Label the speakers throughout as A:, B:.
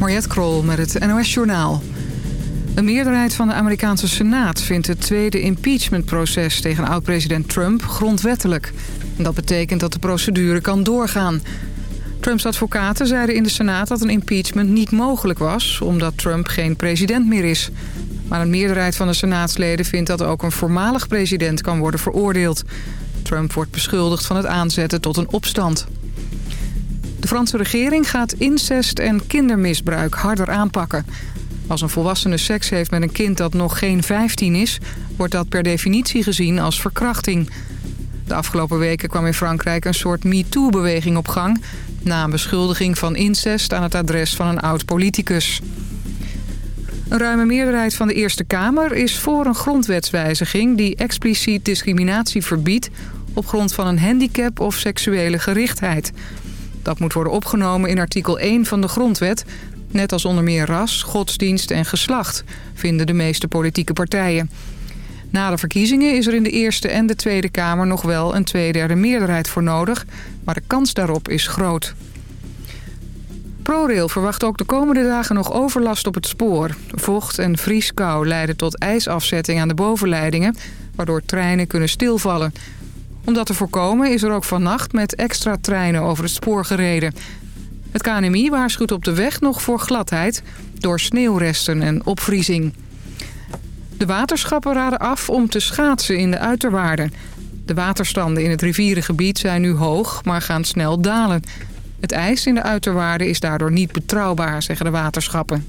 A: Mariette Krol met het NOS Journaal. Een meerderheid van de Amerikaanse Senaat vindt het tweede impeachmentproces tegen oud-president Trump grondwettelijk. Dat betekent dat de procedure kan doorgaan. Trumps advocaten zeiden in de Senaat dat een impeachment niet mogelijk was... omdat Trump geen president meer is. Maar een meerderheid van de Senaatsleden vindt dat ook een voormalig president kan worden veroordeeld. Trump wordt beschuldigd van het aanzetten tot een opstand. Franse regering gaat incest en kindermisbruik harder aanpakken. Als een volwassene seks heeft met een kind dat nog geen 15 is... wordt dat per definitie gezien als verkrachting. De afgelopen weken kwam in Frankrijk een soort MeToo-beweging op gang... na een beschuldiging van incest aan het adres van een oud-politicus. Een ruime meerderheid van de Eerste Kamer is voor een grondwetswijziging... die expliciet discriminatie verbiedt op grond van een handicap of seksuele gerichtheid... Dat moet worden opgenomen in artikel 1 van de grondwet... net als onder meer ras, godsdienst en geslacht... vinden de meeste politieke partijen. Na de verkiezingen is er in de Eerste en de Tweede Kamer... nog wel een tweederde meerderheid voor nodig... maar de kans daarop is groot. ProRail verwacht ook de komende dagen nog overlast op het spoor. Vocht en vrieskou leiden tot ijsafzetting aan de bovenleidingen... waardoor treinen kunnen stilvallen om dat te voorkomen is er ook vannacht met extra treinen over het spoor gereden. Het KNMI waarschuwt op de weg nog voor gladheid door sneeuwresten en opvriezing. De waterschappen raden af om te schaatsen in de uiterwaarden. De waterstanden in het rivierengebied zijn nu hoog, maar gaan snel dalen. Het ijs in de uiterwaarden is daardoor niet betrouwbaar, zeggen de waterschappen.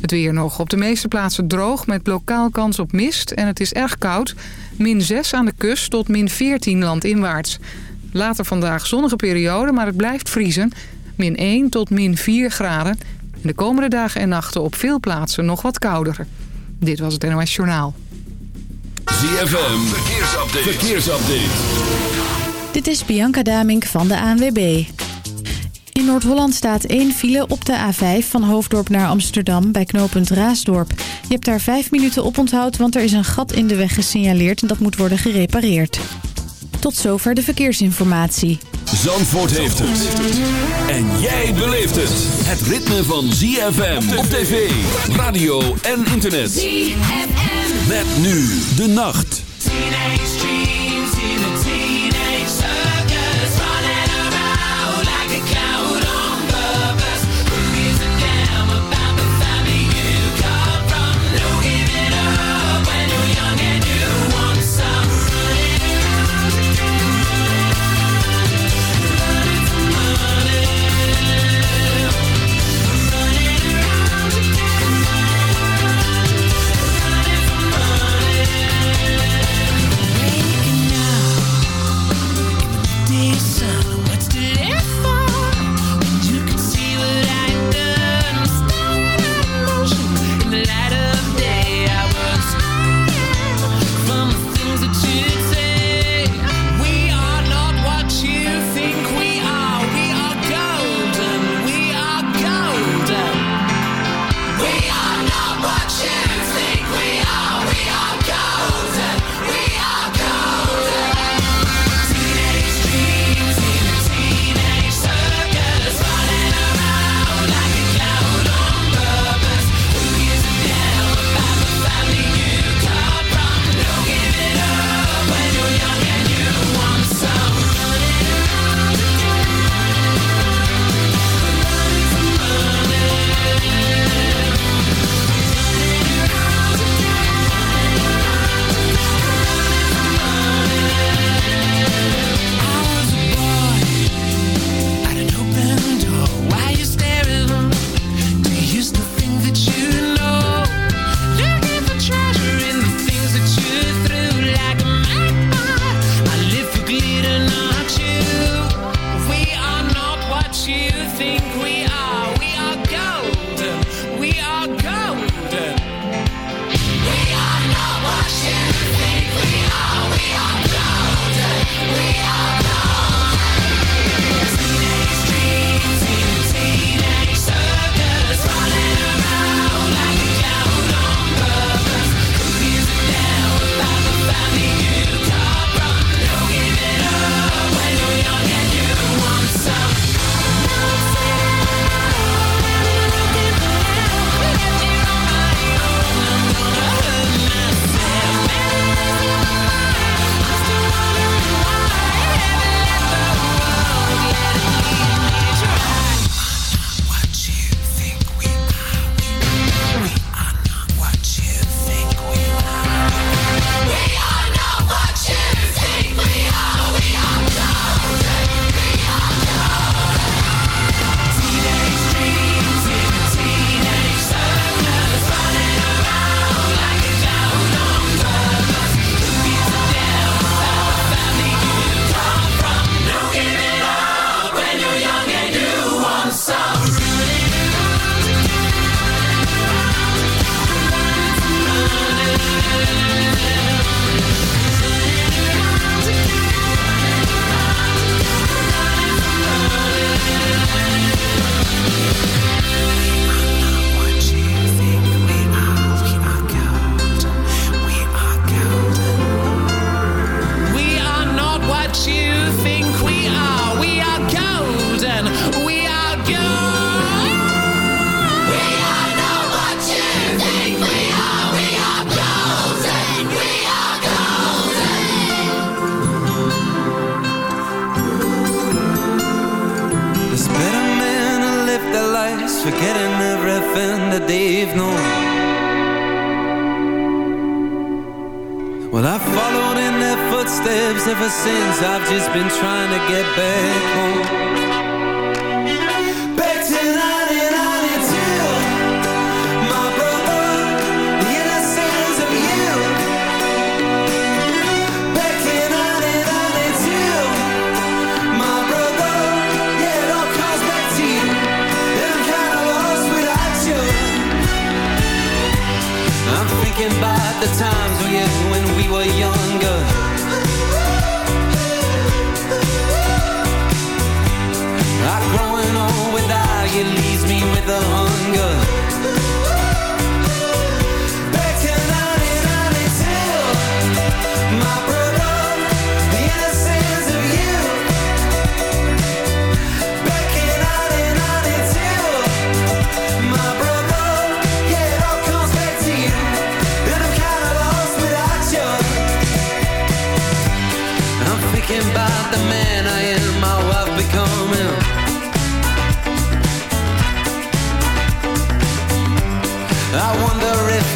A: Het weer nog. Op de meeste plaatsen droog met lokaal kans op mist en het is erg koud. Min 6 aan de kust tot min 14 landinwaarts. Later vandaag zonnige periode, maar het blijft vriezen. Min 1 tot min 4 graden. En de komende dagen en nachten op veel plaatsen nog wat kouder. Dit was het NOS Journaal.
B: ZFM, verkeersupdate. verkeersupdate.
C: Dit is Bianca Damink van de ANWB. In Noord-Holland staat één file op de A5 van Hoofddorp naar Amsterdam bij knooppunt Raasdorp. Je hebt daar vijf minuten op onthoud, want er is een gat in de weg gesignaleerd en dat moet worden gerepareerd. Tot zover de verkeersinformatie.
B: Zandvoort heeft het. En jij beleeft het. Het ritme van ZFM op tv, radio en internet. ZFM. Met nu de nacht.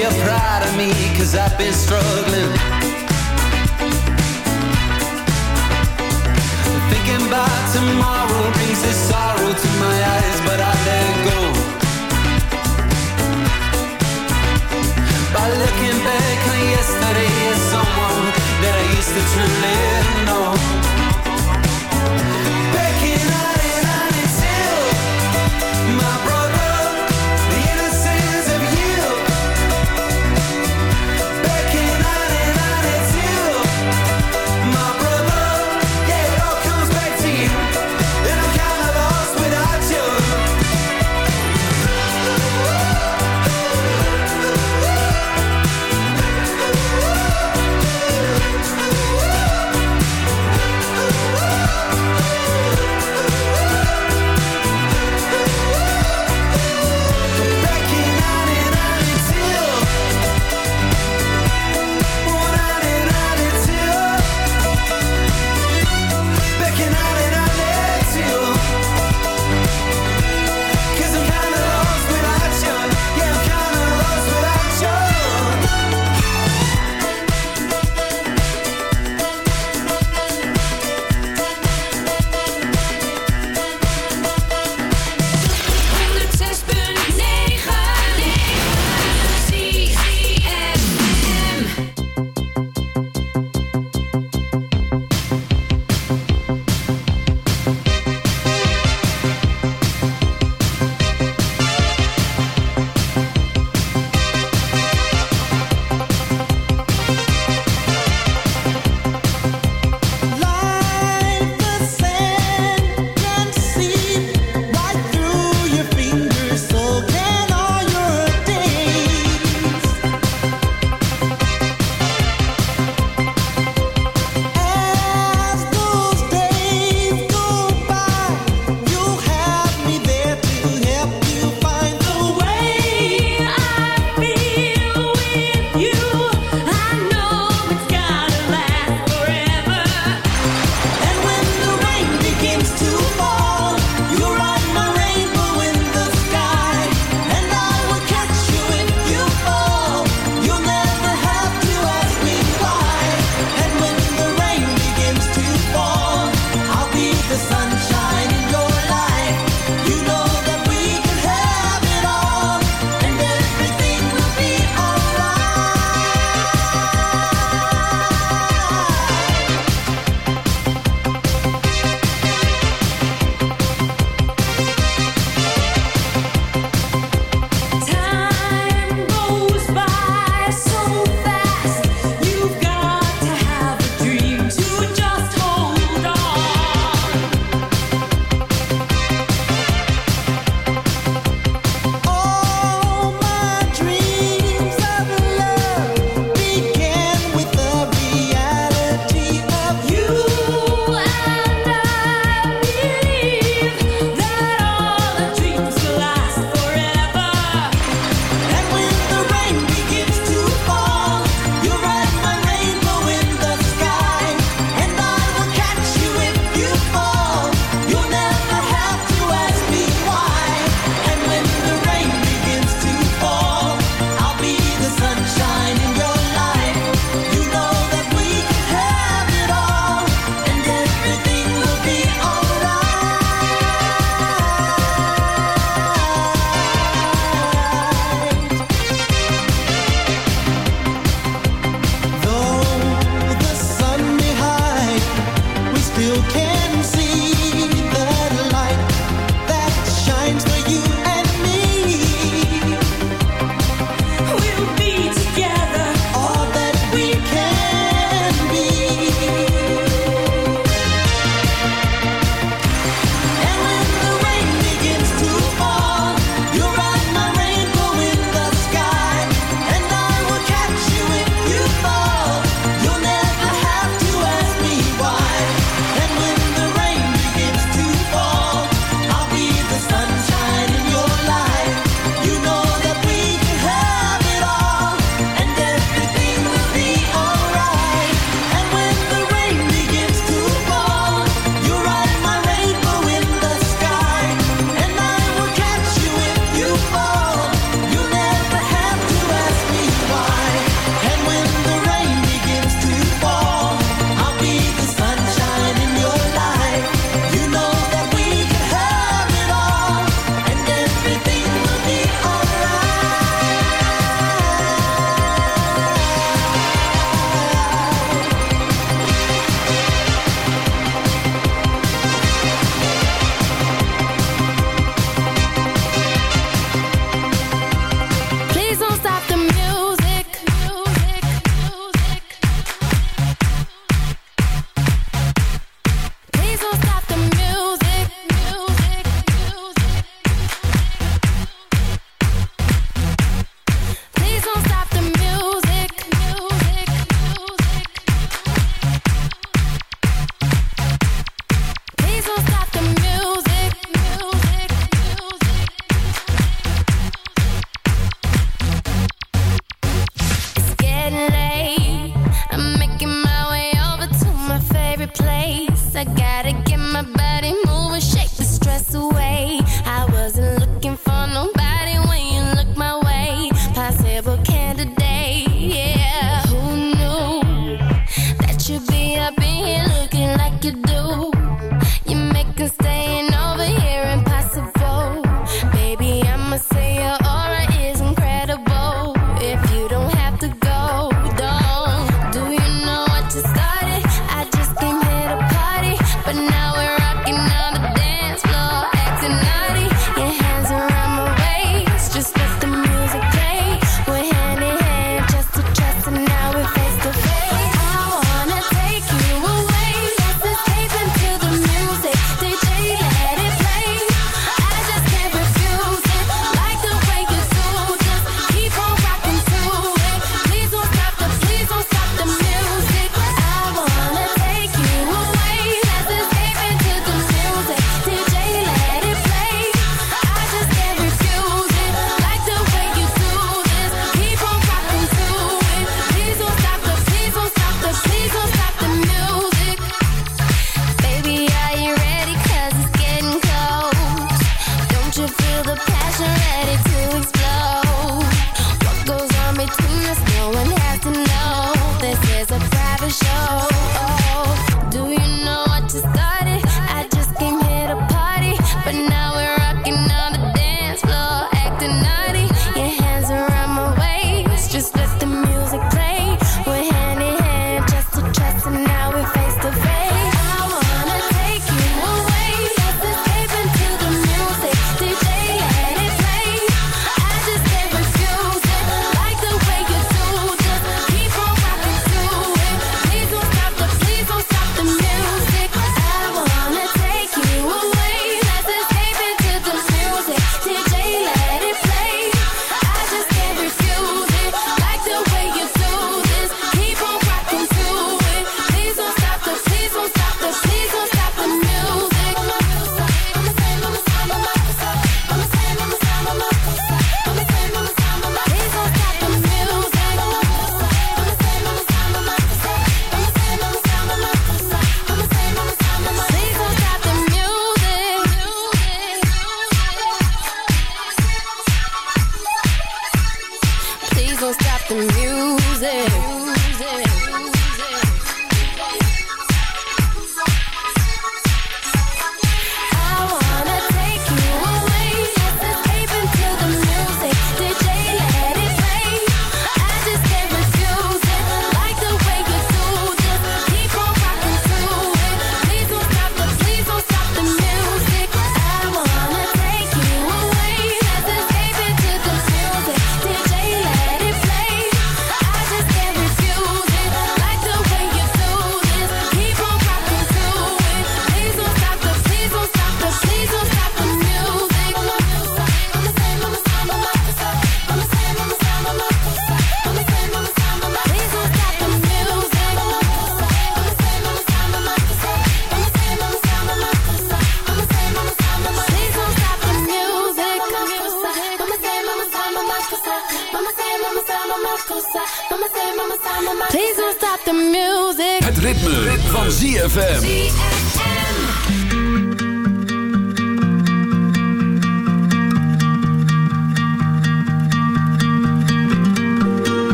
D: You're proud of me Cause I've been struggling. Thinking about tomorrow brings this sorrow to my eyes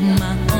E: my own.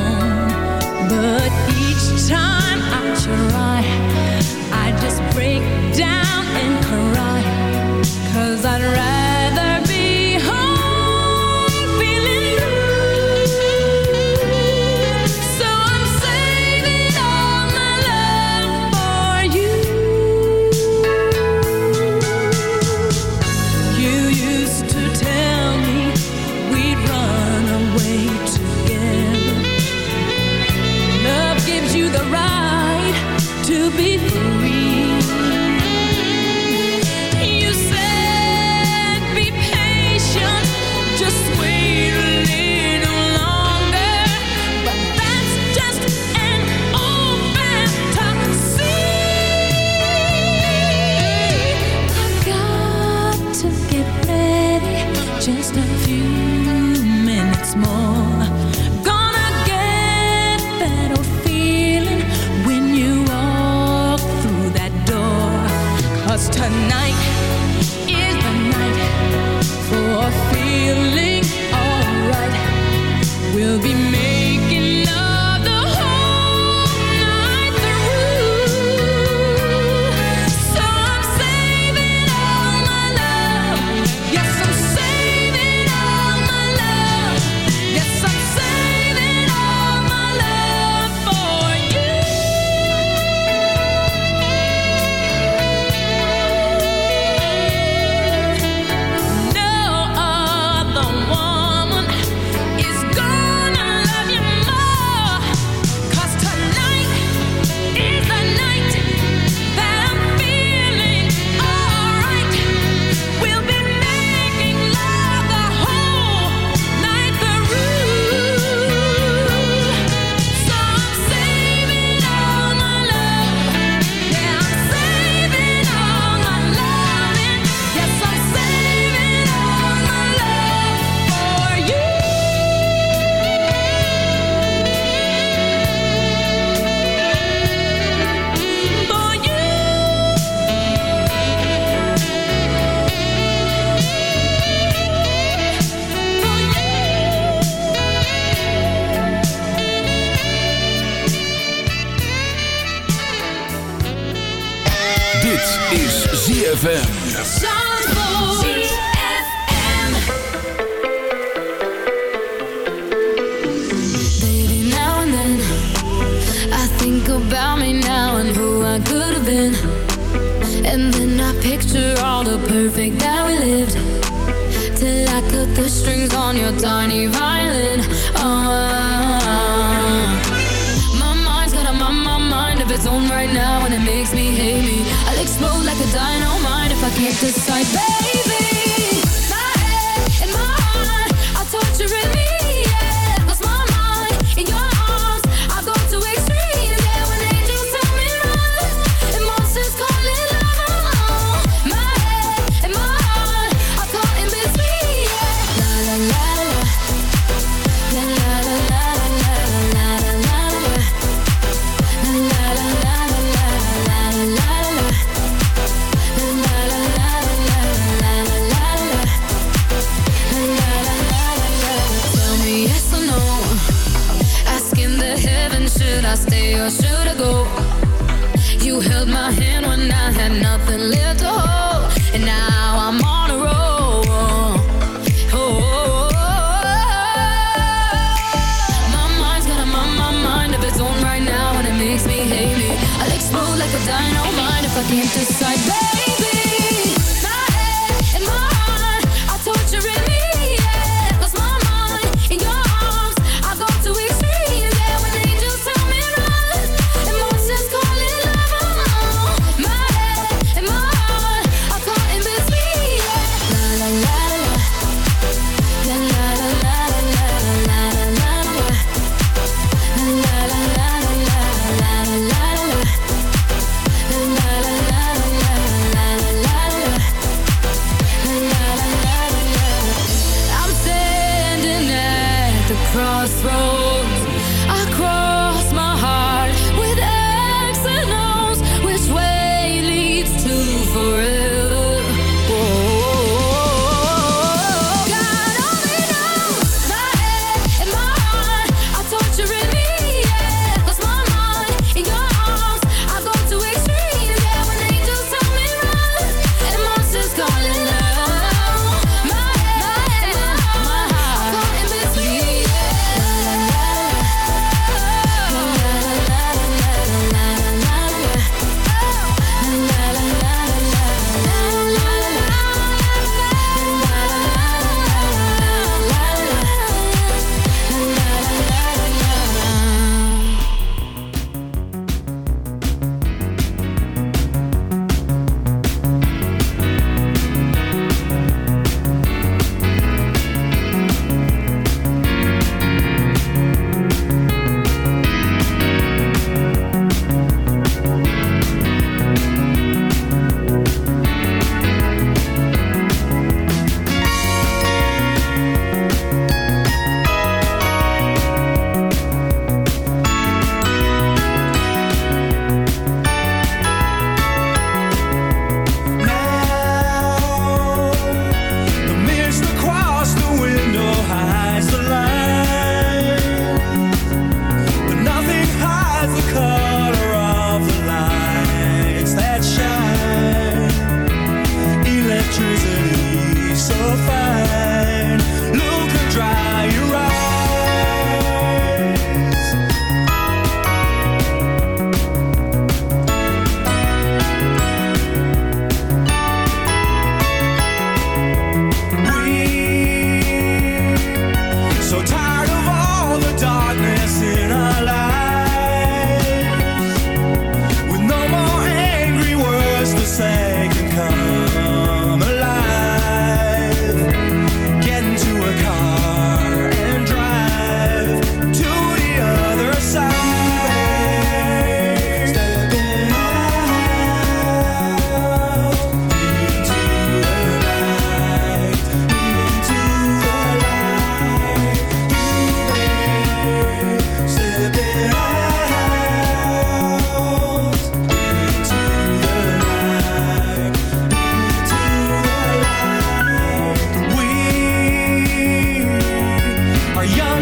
F: fucking
B: to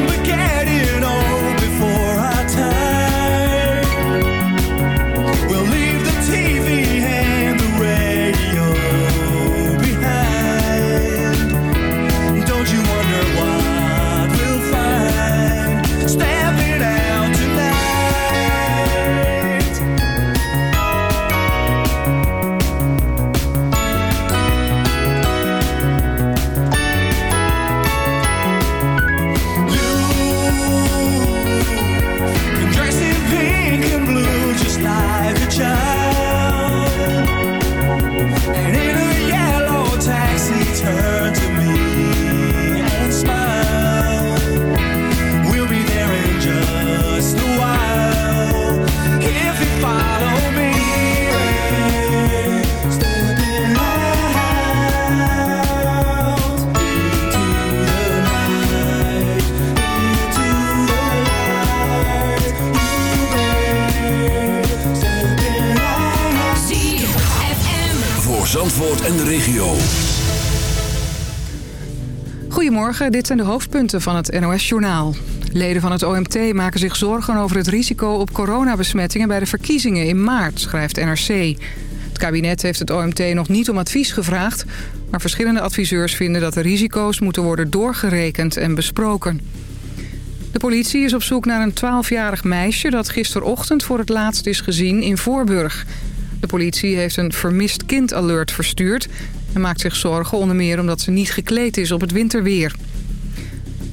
A: began Dit zijn de hoofdpunten van het NOS-journaal. Leden van het OMT maken zich zorgen over het risico op coronabesmettingen... bij de verkiezingen in maart, schrijft NRC. Het kabinet heeft het OMT nog niet om advies gevraagd... maar verschillende adviseurs vinden dat de risico's moeten worden doorgerekend en besproken. De politie is op zoek naar een 12-jarig meisje... dat gisterochtend voor het laatst is gezien in Voorburg. De politie heeft een vermist kind-alert verstuurd... en maakt zich zorgen onder meer omdat ze niet gekleed is op het winterweer.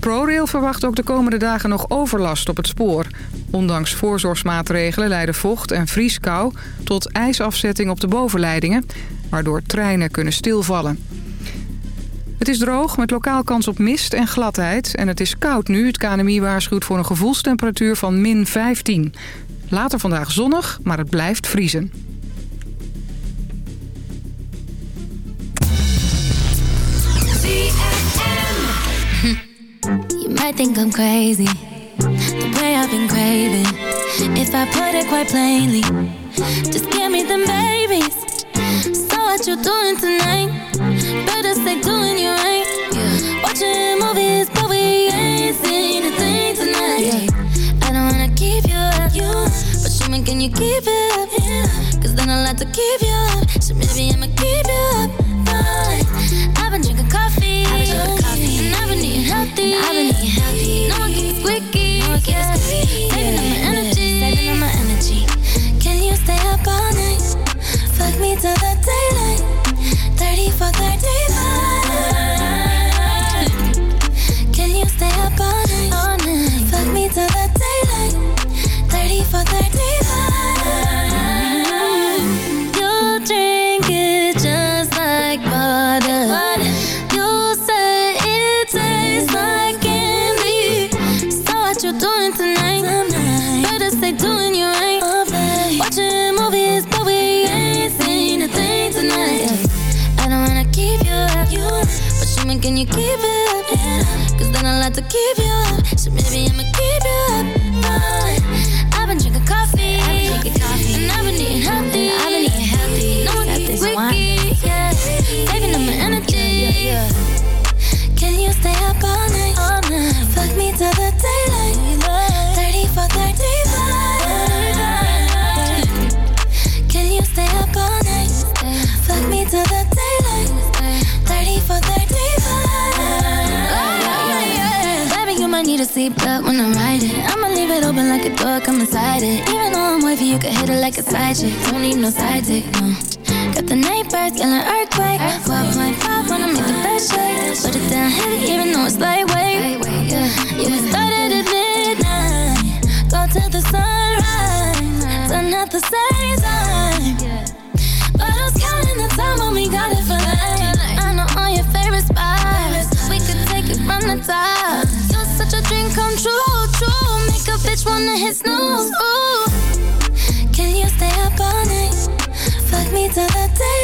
A: ProRail verwacht ook de komende dagen nog overlast op het spoor. Ondanks voorzorgsmaatregelen leiden vocht en vrieskou tot ijsafzetting op de bovenleidingen... waardoor treinen kunnen stilvallen. Het is droog met lokaal kans op mist en gladheid. En het is koud nu. Het KNMI waarschuwt voor een gevoelstemperatuur van min 15. Later vandaag zonnig, maar het blijft vriezen.
G: Might think I'm crazy, the way I've been craving. If I put it quite plainly, just give me them babies. So what you doing tonight? Better stay doing you right. Watching movies, but we ain't seen a thing tonight. I don't wanna keep you up, you, but show me can you keep it up? Cause then I like to keep you up. So maybe I'ma keep you up. Fine. I've been drinking I've been eating healthy. No one gets squeaky, no one gets squeaky. Saving up my energy, saving up my energy. Can you stay up all night? Fuck me till the daylight. To keep you up. So maybe I'ma seatbelt when I'm riding. I'ma leave it open like a door, come inside it. Even though I'm wavy, you can hit it like a side chick. Don't need no side dick, no. Got the neighbors yelling earthquake. 12.5 wanna make the best shake. Put it down heavy, even though it's lightweight. Yeah, yeah. Started at midnight, go till the sunrise. Done at the same time. But I was counting the time when we got wanna hit snooze. Ooh. Can you stay up all night? Fuck me till the daylight.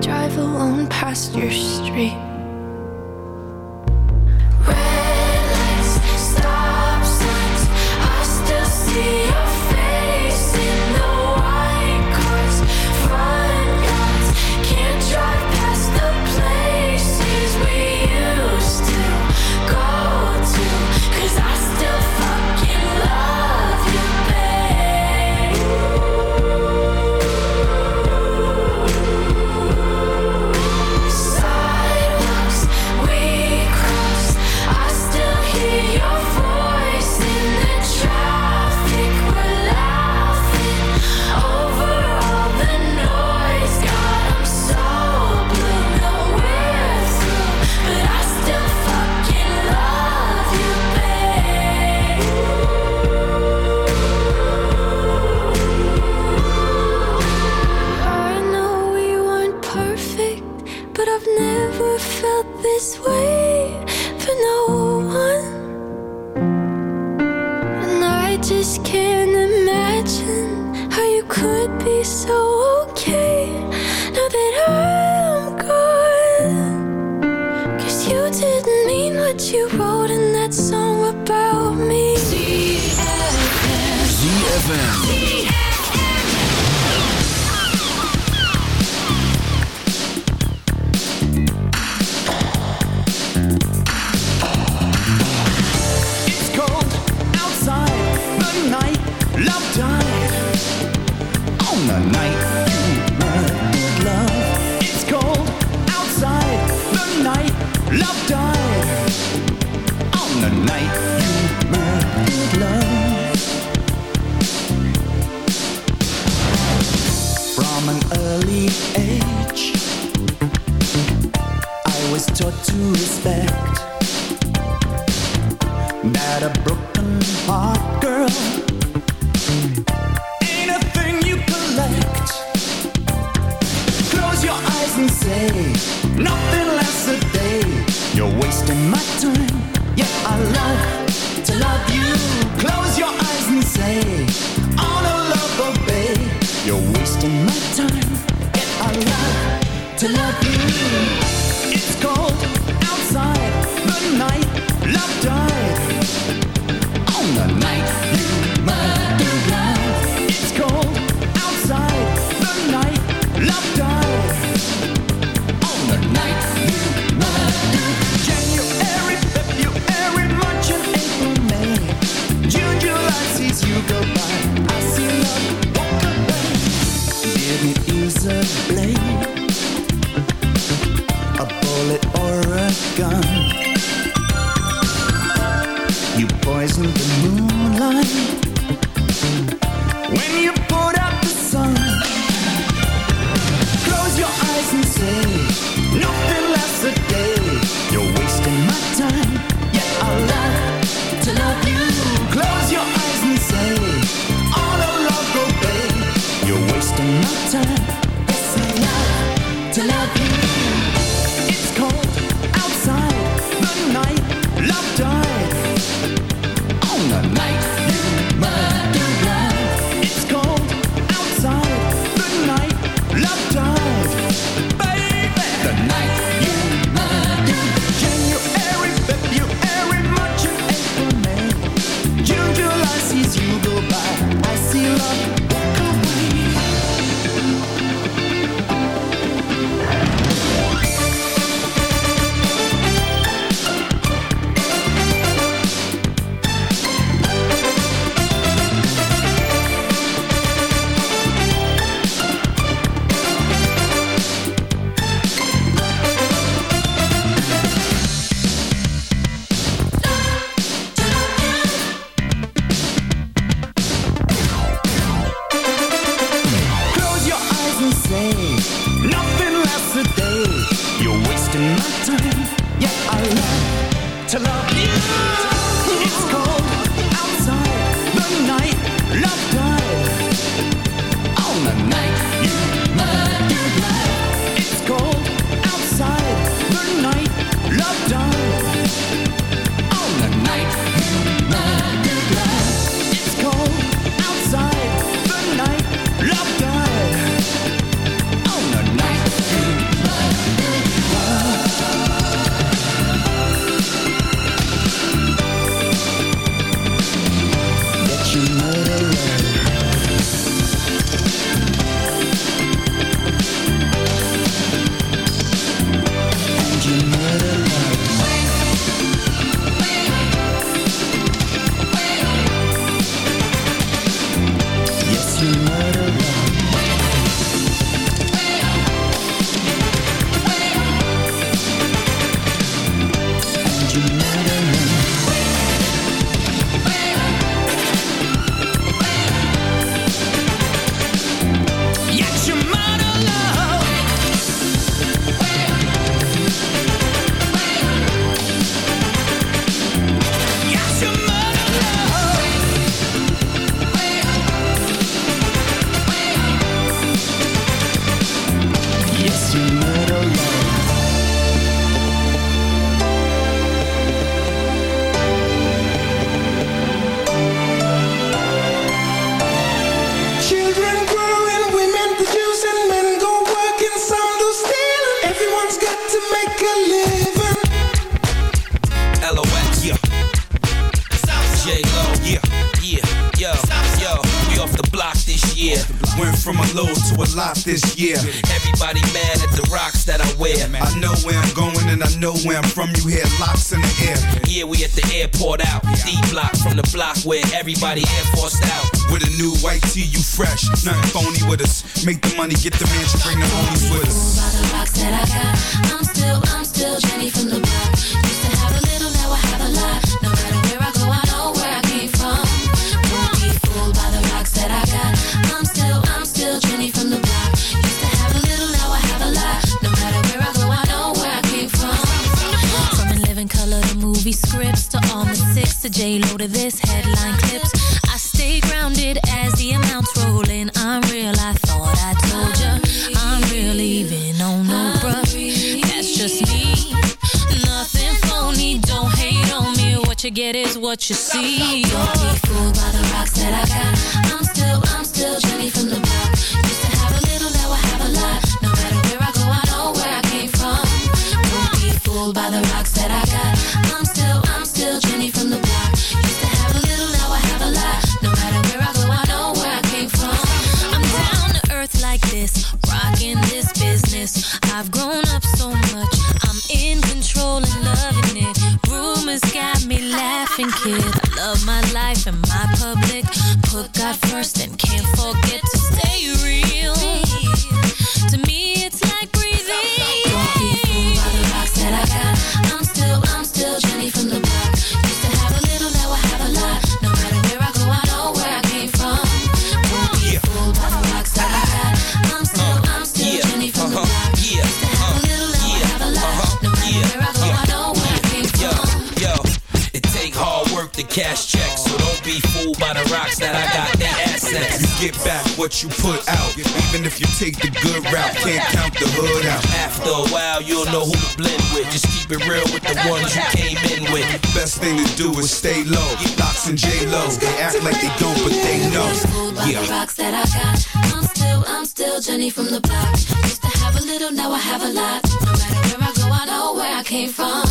H: Drive alone past your street. Love.
I: Do
G: is stay
J: low. Locks and J-Lo, they act like they don't, but they know.
E: Yeah. The rocks that I got. I'm still, I'm still Jenny from the block. Used to have a little, now I have a lot. No matter where I go, I know where I came from.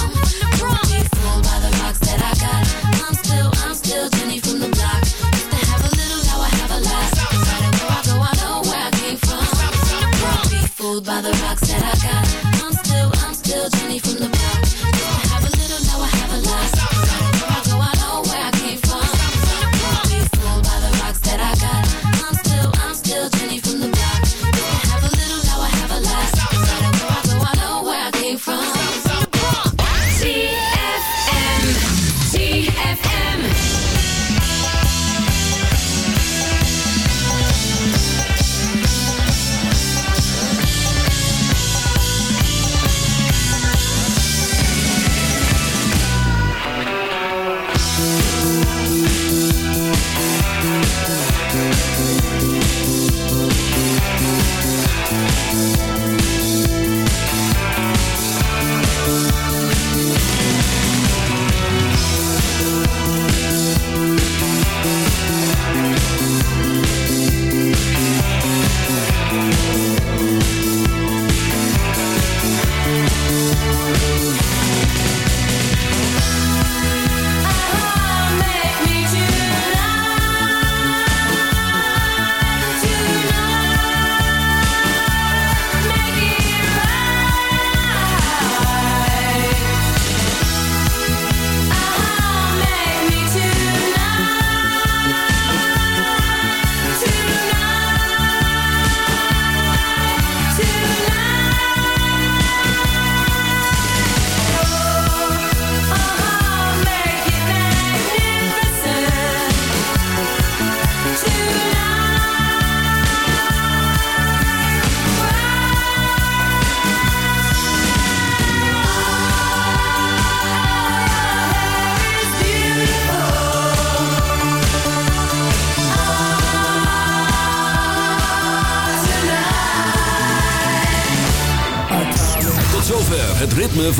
E: Be fooled by the rocks that I got. I'm still, I'm still Jenny from the block. Used to have a little, now I have a lot. No matter where I go, I know where I came from. Be fooled by the rocks that I got.